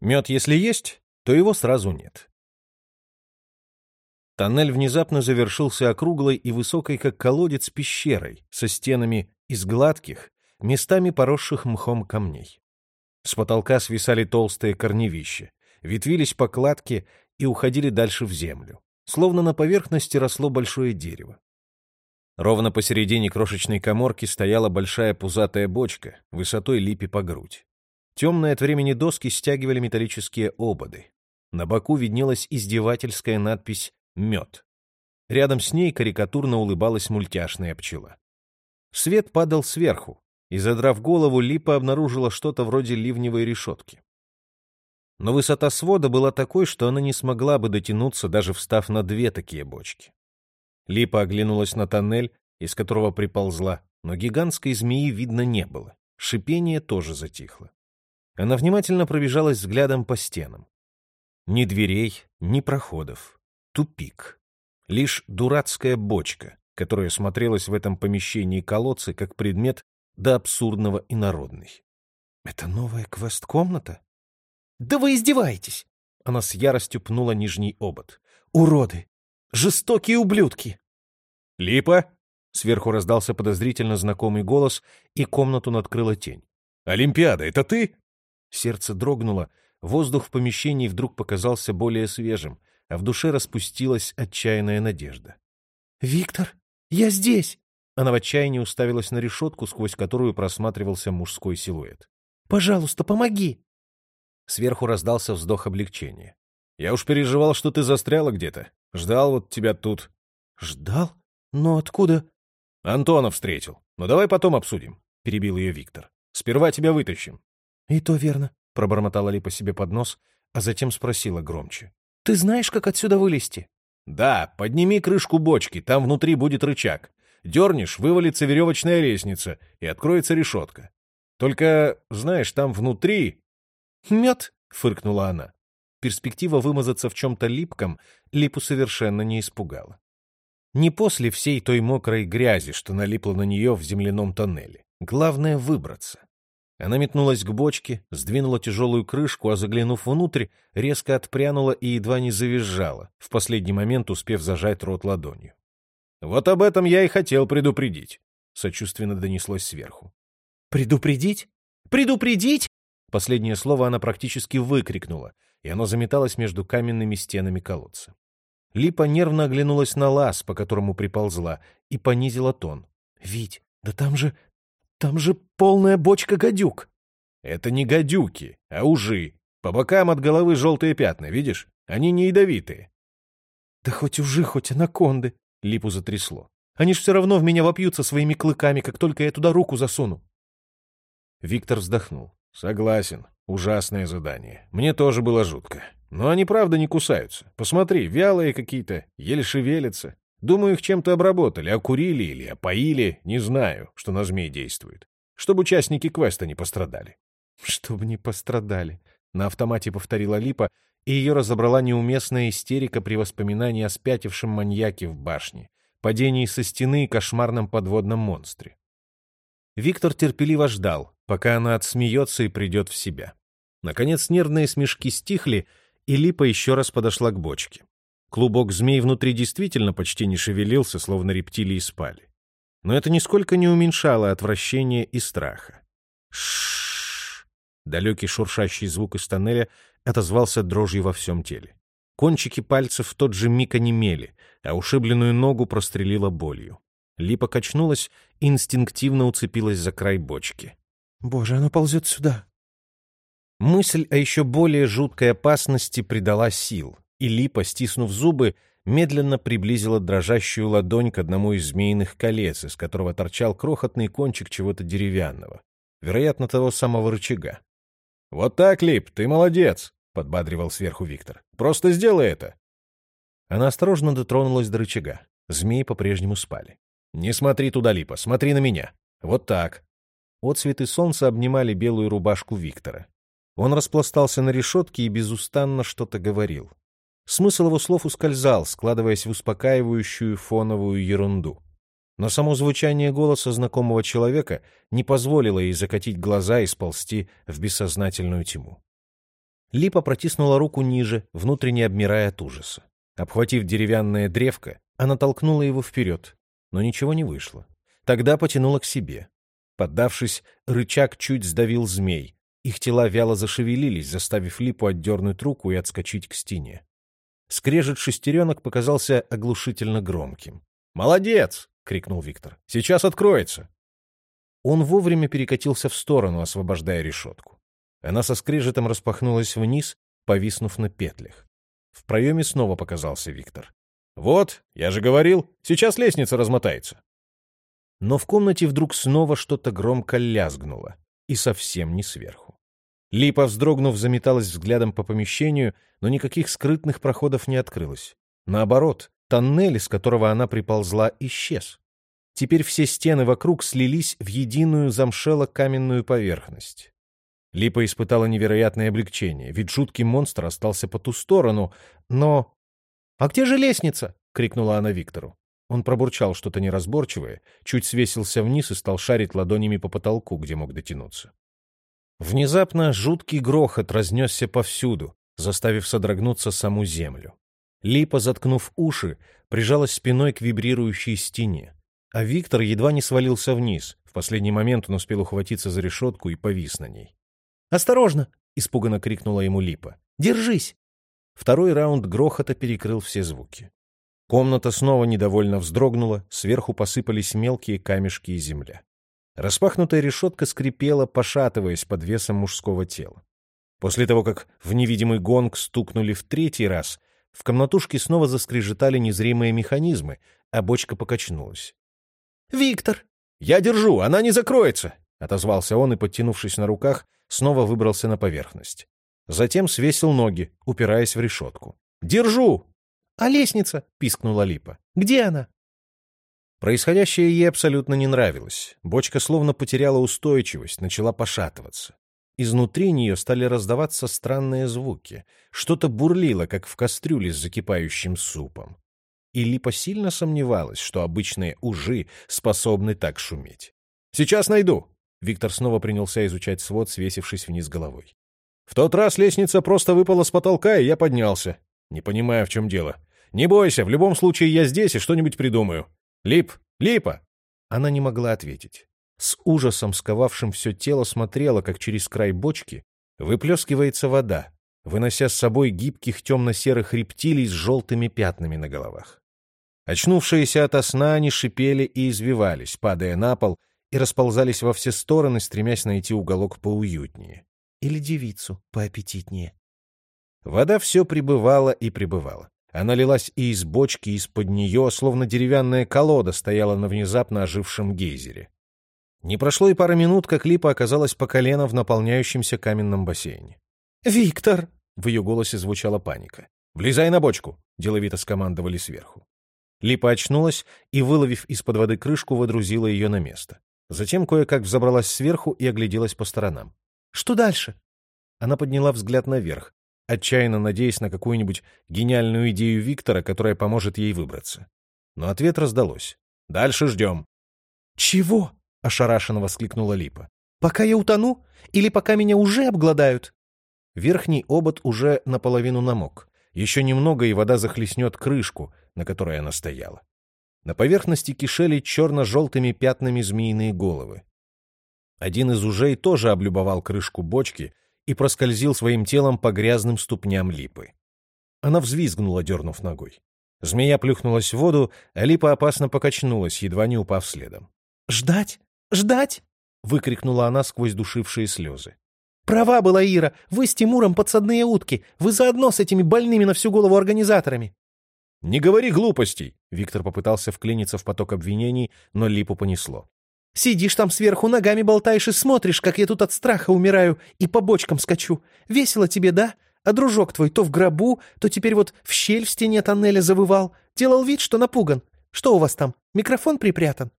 Мед, если есть, то его сразу нет. Тоннель внезапно завершился округлой и высокой, как колодец, пещерой, со стенами из гладких, местами поросших мхом камней. С потолка свисали толстые корневища, ветвились по кладке и уходили дальше в землю. Словно на поверхности росло большое дерево. Ровно посередине крошечной коморки стояла большая пузатая бочка, высотой липи по грудь. Темные от времени доски стягивали металлические ободы. На боку виднелась издевательская надпись «Мед». Рядом с ней карикатурно улыбалась мультяшная пчела. Свет падал сверху, и, задрав голову, Липа обнаружила что-то вроде ливневой решетки. Но высота свода была такой, что она не смогла бы дотянуться, даже встав на две такие бочки. Липа оглянулась на тоннель, из которого приползла, но гигантской змеи видно не было. Шипение тоже затихло. Она внимательно пробежалась взглядом по стенам. Ни дверей, ни проходов. Тупик. Лишь дурацкая бочка, которая смотрелась в этом помещении колодцы как предмет до абсурдного инородный. «Это новая квест-комната?» «Да вы издеваетесь!» Она с яростью пнула нижний обод. «Уроды! Жестокие ублюдки!» «Липа!» — сверху раздался подозрительно знакомый голос, и комнату надкрыла тень. «Олимпиада, это ты?» Сердце дрогнуло, воздух в помещении вдруг показался более свежим, а в душе распустилась отчаянная надежда. «Виктор, я здесь!» Она в отчаянии уставилась на решетку, сквозь которую просматривался мужской силуэт. «Пожалуйста, помоги!» Сверху раздался вздох облегчения. «Я уж переживал, что ты застряла где-то. Ждал вот тебя тут». «Ждал? Но откуда?» «Антона встретил. Ну давай потом обсудим», — перебил ее Виктор. «Сперва тебя вытащим». «И то верно», — пробормотала Липа себе под нос, а затем спросила громче. «Ты знаешь, как отсюда вылезти?» «Да, подними крышку бочки, там внутри будет рычаг. Дернешь, вывалится веревочная лестница, и откроется решетка. Только, знаешь, там внутри... — Мед! — фыркнула она. Перспектива вымазаться в чем-то липком Липу совершенно не испугала. Не после всей той мокрой грязи, что налипла на нее в земляном тоннеле. Главное — выбраться. Она метнулась к бочке, сдвинула тяжелую крышку, а заглянув внутрь, резко отпрянула и едва не завизжала, в последний момент успев зажать рот ладонью. Вот об этом я и хотел предупредить, сочувственно донеслось сверху. Предупредить? Предупредить? Последнее слово она практически выкрикнула, и оно заметалось между каменными стенами колодца. Липа нервно оглянулась на лаз, по которому приползла, и понизила тон. «Вить, да там же... там же полная бочка гадюк!» «Это не гадюки, а ужи. По бокам от головы желтые пятна, видишь? Они не ядовитые». «Да хоть ужи, хоть анаконды!» Липу затрясло. Они ж все равно в меня вопьются своими клыками, как только я туда руку засуну. Виктор вздохнул. Согласен. Ужасное задание. Мне тоже было жутко. Но они правда не кусаются. Посмотри, вялые какие-то, еле шевелятся. Думаю, их чем-то обработали, окурили или опоили, не знаю, что на змей действует. Чтобы участники квеста не пострадали. Чтобы не пострадали. На автомате повторила Липа, и ее разобрала неуместная истерика при воспоминании о спятившем маньяке в башне, падении со стены и кошмарном подводном монстре. Виктор терпеливо ждал, пока она отсмеется и придет в себя. Наконец нервные смешки стихли, и Липа еще раз подошла к бочке. Клубок змей внутри действительно почти не шевелился, словно рептилии спали. Но это нисколько не уменьшало отвращения и страха. Шш! Далекий шуршащий звук из тоннеля отозвался дрожью во всем теле. Кончики пальцев в тот же миг онемели, а ушибленную ногу прострелила болью. Липа качнулась и инстинктивно уцепилась за край бочки. «Боже, оно ползет сюда!» Мысль о еще более жуткой опасности придала сил, и Липа, стиснув зубы, медленно приблизила дрожащую ладонь к одному из змеиных колец, из которого торчал крохотный кончик чего-то деревянного, вероятно, того самого рычага. «Вот так, Лип, ты молодец!» подбадривал сверху Виктор. «Просто сделай это!» Она осторожно дотронулась до рычага. Змеи по-прежнему спали. «Не смотри туда, Липа, смотри на меня. Вот так». Отцветы солнца обнимали белую рубашку Виктора. Он распластался на решетке и безустанно что-то говорил. Смысл его слов ускользал, складываясь в успокаивающую фоновую ерунду. Но само звучание голоса знакомого человека не позволило ей закатить глаза и сползти в бессознательную тьму. Липа протиснула руку ниже, внутренне обмирая от ужаса. Обхватив деревянное древко, она толкнула его вперед, но ничего не вышло. Тогда потянула к себе. Поддавшись, рычаг чуть сдавил змей. Их тела вяло зашевелились, заставив Липу отдернуть руку и отскочить к стене. Скрежет шестеренок показался оглушительно громким. «Молодец!» — крикнул Виктор. «Сейчас откроется!» Он вовремя перекатился в сторону, освобождая решетку. Она со скрежетом распахнулась вниз, повиснув на петлях. В проеме снова показался Виктор. «Вот, я же говорил, сейчас лестница размотается!» Но в комнате вдруг снова что-то громко лязгнуло, и совсем не сверху. Липа, вздрогнув, заметалась взглядом по помещению, но никаких скрытных проходов не открылось. Наоборот, тоннель, из которого она приползла, исчез. Теперь все стены вокруг слились в единую замшело-каменную поверхность. Липа испытала невероятное облегчение, ведь жуткий монстр остался по ту сторону, но... «А где же лестница?» — крикнула она Виктору. Он пробурчал что-то неразборчивое, чуть свесился вниз и стал шарить ладонями по потолку, где мог дотянуться. Внезапно жуткий грохот разнесся повсюду, заставив содрогнуться саму землю. Липа, заткнув уши, прижалась спиной к вибрирующей стене, а Виктор едва не свалился вниз. В последний момент он успел ухватиться за решетку и повис на ней. «Осторожно!» — испуганно крикнула ему Липа. «Держись!» Второй раунд грохота перекрыл все звуки. Комната снова недовольно вздрогнула, сверху посыпались мелкие камешки и земля. Распахнутая решетка скрипела, пошатываясь под весом мужского тела. После того, как в невидимый гонг стукнули в третий раз, в комнатушке снова заскрежетали незримые механизмы, а бочка покачнулась. «Виктор!» «Я держу, она не закроется!» — отозвался он и, подтянувшись на руках, снова выбрался на поверхность. Затем свесил ноги, упираясь в решетку. «Держу!» «А лестница?» — пискнула Липа. «Где она?» Происходящее ей абсолютно не нравилось. Бочка словно потеряла устойчивость, начала пошатываться. Изнутри нее стали раздаваться странные звуки. Что-то бурлило, как в кастрюле с закипающим супом. И Липа сильно сомневалась, что обычные ужи способны так шуметь. «Сейчас найду!» Виктор снова принялся изучать свод, свесившись вниз головой. «В тот раз лестница просто выпала с потолка, и я поднялся. Не понимаю, в чем дело. Не бойся, в любом случае я здесь и что-нибудь придумаю. «Лип! Липа!» Она не могла ответить. С ужасом, сковавшим все тело, смотрела, как через край бочки выплескивается вода, вынося с собой гибких темно-серых рептилий с желтыми пятнами на головах. Очнувшиеся ото сна, они шипели и извивались, падая на пол, и расползались во все стороны, стремясь найти уголок поуютнее. Или девицу поаппетитнее. Вода все прибывала и прибывала. Она лилась и из бочки, и из-под нее, словно деревянная колода стояла на внезапно ожившем гейзере. Не прошло и пары минут, как Липа оказалась по колено в наполняющемся каменном бассейне. «Виктор!» — в ее голосе звучала паника. «Влезай на бочку!» — деловито скомандовали сверху. Липа очнулась и, выловив из-под воды крышку, водрузила ее на место. Затем кое-как взобралась сверху и огляделась по сторонам. «Что дальше?» Она подняла взгляд наверх, отчаянно надеясь на какую-нибудь гениальную идею Виктора, которая поможет ей выбраться. Но ответ раздалось. «Дальше ждем». «Чего?» — ошарашенно воскликнула Липа. «Пока я утону? Или пока меня уже обгладают?» Верхний обод уже наполовину намок. Еще немного, и вода захлестнет крышку, на которой она стояла. На поверхности кишели черно-желтыми пятнами змеиные головы. Один из ужей тоже облюбовал крышку бочки — и проскользил своим телом по грязным ступням липы. Она взвизгнула, дернув ногой. Змея плюхнулась в воду, а липа опасно покачнулась, едва не упав следом. «Ждать? Ждать?» — выкрикнула она сквозь душившие слезы. «Права была Ира, вы с Тимуром подсадные утки, вы заодно с этими больными на всю голову организаторами». «Не говори глупостей!» — Виктор попытался вклиниться в поток обвинений, но липу понесло. Сидишь там сверху, ногами болтаешь и смотришь, как я тут от страха умираю и по бочкам скачу. Весело тебе, да? А дружок твой то в гробу, то теперь вот в щель в стене тоннеля завывал. Делал вид, что напуган. Что у вас там? Микрофон припрятан?»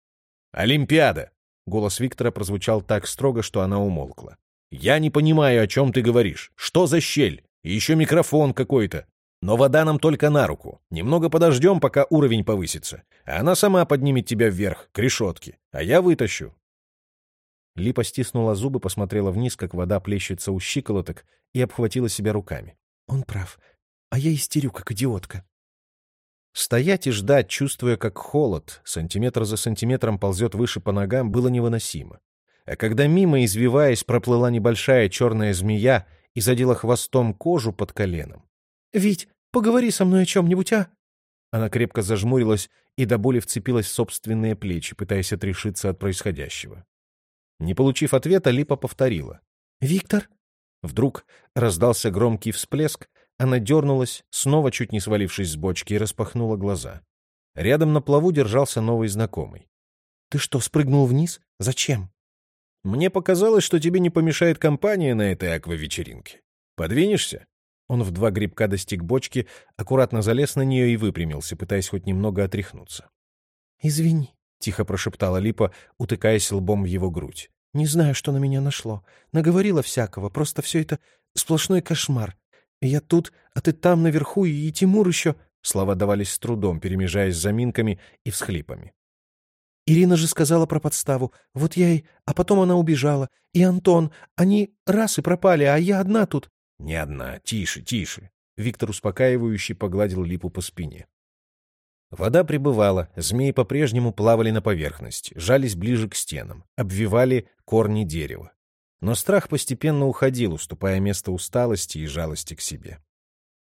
«Олимпиада!» Голос Виктора прозвучал так строго, что она умолкла. «Я не понимаю, о чем ты говоришь. Что за щель? И еще микрофон какой-то. Но вода нам только на руку. Немного подождем, пока уровень повысится. А она сама поднимет тебя вверх, к решетке. А я вытащу. Липа стиснула зубы, посмотрела вниз, как вода плещется у щиколоток, и обхватила себя руками. Он прав. А я истерю, как идиотка. Стоять и ждать, чувствуя, как холод, сантиметр за сантиметром ползет выше по ногам, было невыносимо. А когда мимо, извиваясь, проплыла небольшая черная змея и задела хвостом кожу под коленом. «Вить, поговори со мной о чем-нибудь, а?» Она крепко зажмурилась и до боли вцепилась в собственные плечи, пытаясь отрешиться от происходящего. Не получив ответа, Липа повторила. «Виктор?» Вдруг раздался громкий всплеск, она дернулась, снова чуть не свалившись с бочки, и распахнула глаза. Рядом на плаву держался новый знакомый. «Ты что, спрыгнул вниз? Зачем?» «Мне показалось, что тебе не помешает компания на этой аквавечеринке. Подвинешься?» Он в два грибка достиг бочки, аккуратно залез на нее и выпрямился, пытаясь хоть немного отряхнуться. «Извини», — тихо прошептала Липа, утыкаясь лбом в его грудь. «Не знаю, что на меня нашло. Наговорила всякого, просто все это сплошной кошмар. Я тут, а ты там наверху, и Тимур еще...» Слова давались с трудом, перемежаясь заминками и всхлипами. Ирина же сказала про подставу. Вот я и... А потом она убежала. И Антон. Они раз и пропали, а я одна тут. Не одна. Тише, тише. Виктор успокаивающе погладил липу по спине. Вода прибывала, змеи по-прежнему плавали на поверхности, жались ближе к стенам, обвивали корни дерева. Но страх постепенно уходил, уступая место усталости и жалости к себе.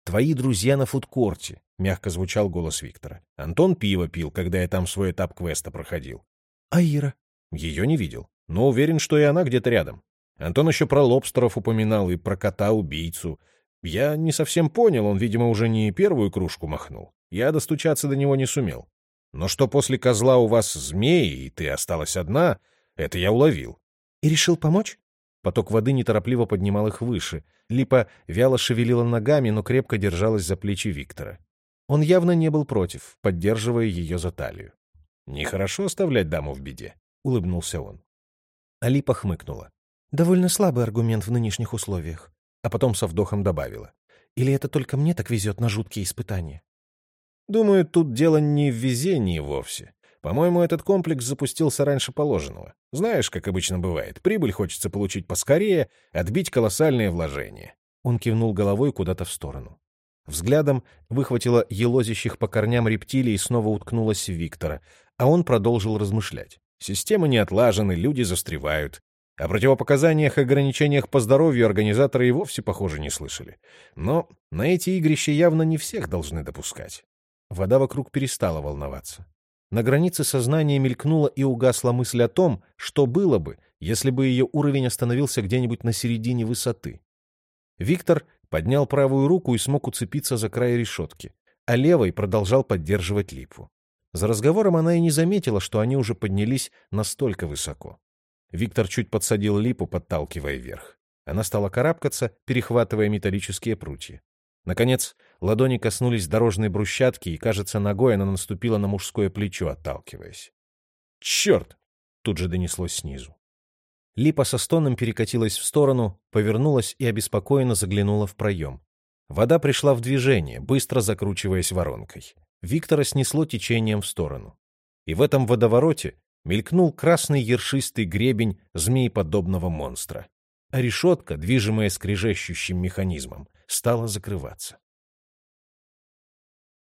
«Твои друзья на фудкорте», — мягко звучал голос Виктора. «Антон пиво пил, когда я там свой этап квеста проходил». «А Ира?» «Ее не видел, но уверен, что и она где-то рядом. Антон еще про лобстеров упоминал и про кота-убийцу. Я не совсем понял, он, видимо, уже не первую кружку махнул. Я достучаться до него не сумел. Но что после козла у вас змеи, и ты осталась одна, это я уловил. И решил помочь? Поток воды неторопливо поднимал их выше. Липа вяло шевелила ногами, но крепко держалась за плечи Виктора. Он явно не был против, поддерживая ее за талию. «Нехорошо оставлять даму в беде», — улыбнулся он. Алипа хмыкнула. Довольно слабый аргумент в нынешних условиях. А потом со вдохом добавила. Или это только мне так везет на жуткие испытания? Думаю, тут дело не в везении вовсе. По-моему, этот комплекс запустился раньше положенного. Знаешь, как обычно бывает, прибыль хочется получить поскорее, отбить колоссальные вложения. Он кивнул головой куда-то в сторону. Взглядом выхватила елозящих по корням рептилий и снова уткнулась в Виктора, а он продолжил размышлять. Системы не отлажены, люди застревают. О противопоказаниях и ограничениях по здоровью организаторы и вовсе, похоже, не слышали. Но на эти игрища явно не всех должны допускать. Вода вокруг перестала волноваться. На границе сознания мелькнула и угасла мысль о том, что было бы, если бы ее уровень остановился где-нибудь на середине высоты. Виктор поднял правую руку и смог уцепиться за край решетки, а левой продолжал поддерживать липу. За разговором она и не заметила, что они уже поднялись настолько высоко. Виктор чуть подсадил липу, подталкивая вверх. Она стала карабкаться, перехватывая металлические прутья. Наконец, ладони коснулись дорожной брусчатки, и, кажется, ногой она наступила на мужское плечо, отталкиваясь. «Черт!» — тут же донеслось снизу. Липа со стоном перекатилась в сторону, повернулась и обеспокоенно заглянула в проем. Вода пришла в движение, быстро закручиваясь воронкой. Виктора снесло течением в сторону. И в этом водовороте мелькнул красный ершистый гребень змееподобного монстра. А решетка, движимая скрежещущим механизмом, стала закрываться.